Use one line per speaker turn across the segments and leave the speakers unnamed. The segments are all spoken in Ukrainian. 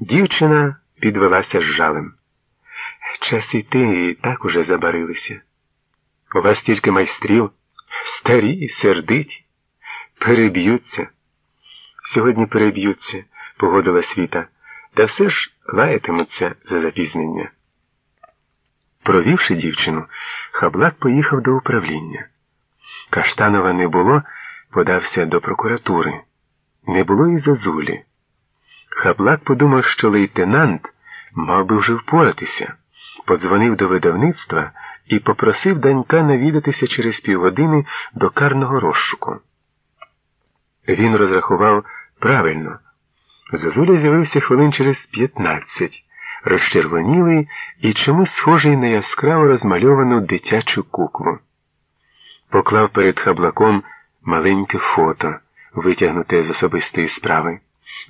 Дівчина підвелася з жалем. Час іти і так уже забарилися. У вас тільки майстрів, старі, сердиті, переб'ються. Сьогодні переб'ються, погодила світа, та все ж лаятимуться за запізнення. Провівши дівчину, хаблак поїхав до управління. Каштанова не було, подався до прокуратури. Не було і зазулі. Хаблак подумав, що лейтенант мав би вже впоратися, подзвонив до видавництва і попросив Данька навідатися через півгодини до карного розшуку. Він розрахував правильно. Зозуля з'явився хвилин через п'ятнадцять, розчервонілий і чомусь схожий на яскраво розмальовану дитячу куклу. Поклав перед хаблаком маленьке фото, витягнуте з особистої справи,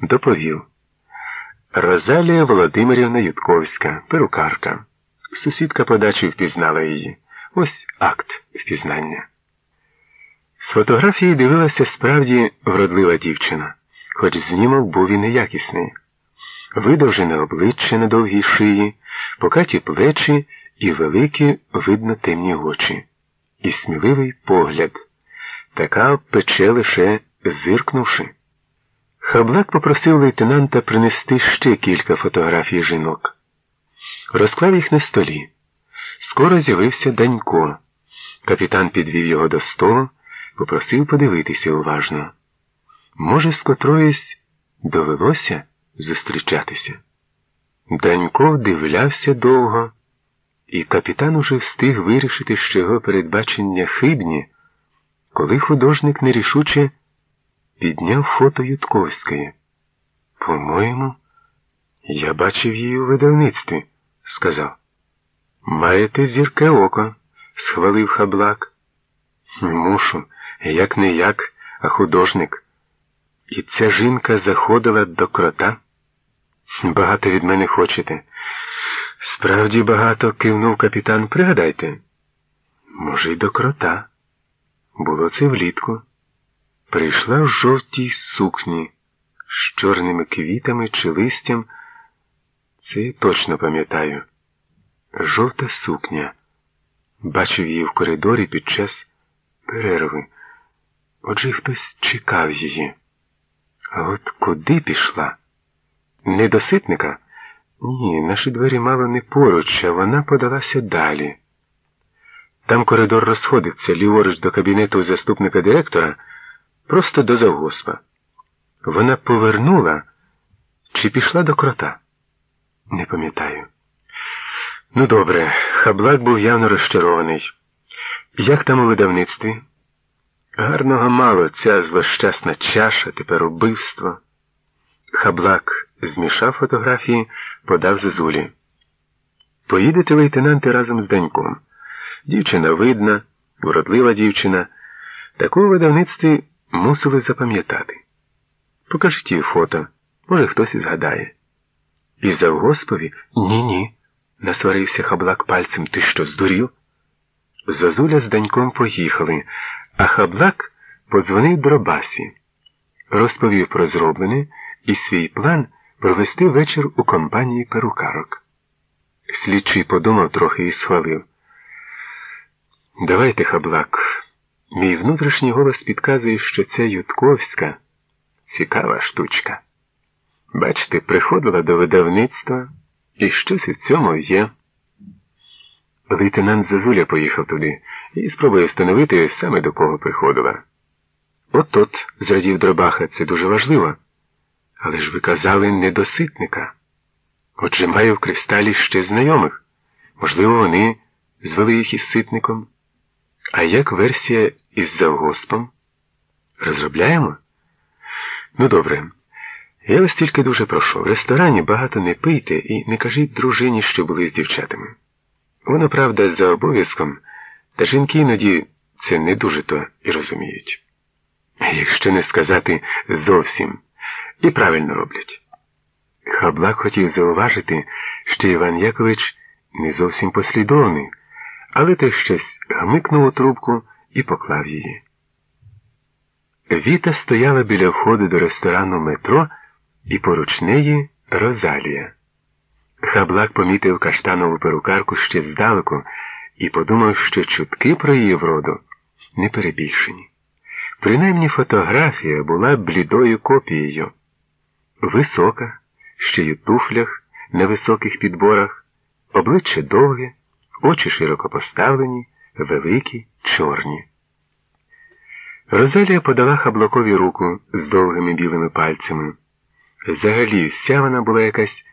доповів. Розалія Володимирівна Ютковська, перукарка. Сусідка подачі впізнала її. Ось акт впізнання. З фотографії дивилася справді вродлива дівчина, хоч знімок був і неякісний. Видовжене обличчя на довгій шиї, покаті плечі і великі, видно, темні очі, і сміливий погляд. Така пече лише зиркнувши. Хаблак попросив лейтенанта принести ще кілька фотографій жінок. Розклав їх на столі. Скоро з'явився Данько. Капітан підвів його до столу, попросив подивитися уважно. Може, з котроїсь довелося зустрічатися. Данько вдивлявся довго, і капітан уже встиг вирішити, що його передбачення хибні, коли художник нерішуче підняв фото Ютковської. По-моєму, я бачив її у видавництві, сказав. Маєте зірке око, схвалив хаблак. Мушу, як не як, а художник. І ця жінка заходила до крота. Багато від мене хочете. Справді багато, кивнув капітан, пригадайте. Може, й до крота. Було це влітку. Прийшла в жовтій сукні з чорними квітами чи листям. Це точно пам'ятаю. Жовта сукня. Бачив її в коридорі під час перерви. Отже хтось чекав її. А от куди пішла? Не до ситника? Ні, наші двері мало не поруч, а вона подалася далі. Там коридор розходиться ліворуч до кабінету заступника директора, просто до завгоспа. Вона повернула чи пішла до крота? Не пам'ятаю. Ну, добре, хаблак був явно розчарований. Як там у видавництві? Гарного мало ця злощасна чаша, тепер убивство. Хаблак змішав фотографії, подав Зозулі. Поїдете, лейтенанти, разом з Даньком. Дівчина видна, вродлива дівчина. Таку видавництві мусили запам'ятати. Покажіть їй фото, може, хтось і згадає. І завгоспові ні-ні, насварився хаблак пальцем. Ти що, здурів? Зозуля з Даньком поїхали, а хаблак подзвонив Дробасі, розповів про зроблене і свій план провести вечір у компанії перукарок. Слідчий подумав трохи і схвалив. Давайте, хаблак. Мій внутрішній голос підказує, що це Ютковська цікава штучка. Бачите, приходила до видавництва, і щось у цьому є. Лейтенант Зазуля поїхав туди і спробує встановити саме до кого приходила. От от, зрадів Дробаха, це дуже важливо. Але ж ви казали недоситника. Отже, маю в кристалі ще знайомих. Можливо, вони звели їх із ситником. А як версія із завгоспом? Розробляємо? Ну, добре. Я вас тільки дуже прошу. В ресторані багато не пийте і не кажіть дружині, що були з дівчатами. Воно, правда, за обов'язком, та жінки іноді це не дуже то і розуміють. Якщо не сказати зовсім, і правильно роблять. Хаблак хотів зауважити, що Іван Якович не зовсім послідовний, але те щось гмикнув у трубку і поклав її. Віта стояла біля входу до ресторану метро і поруч неї Розалія. Хаблак помітив каштанову перукарку ще здалеку і подумав, що чутки про її вроду не перебільшені. Принаймні фотографія була блідою копією. Висока, ще й у туфлях на високих підборах, обличчя довге, очі широко поставлені, великі, чорні. Розалія подала хаблакові руку з довгими білими пальцями. Взагалі, вся вона була якась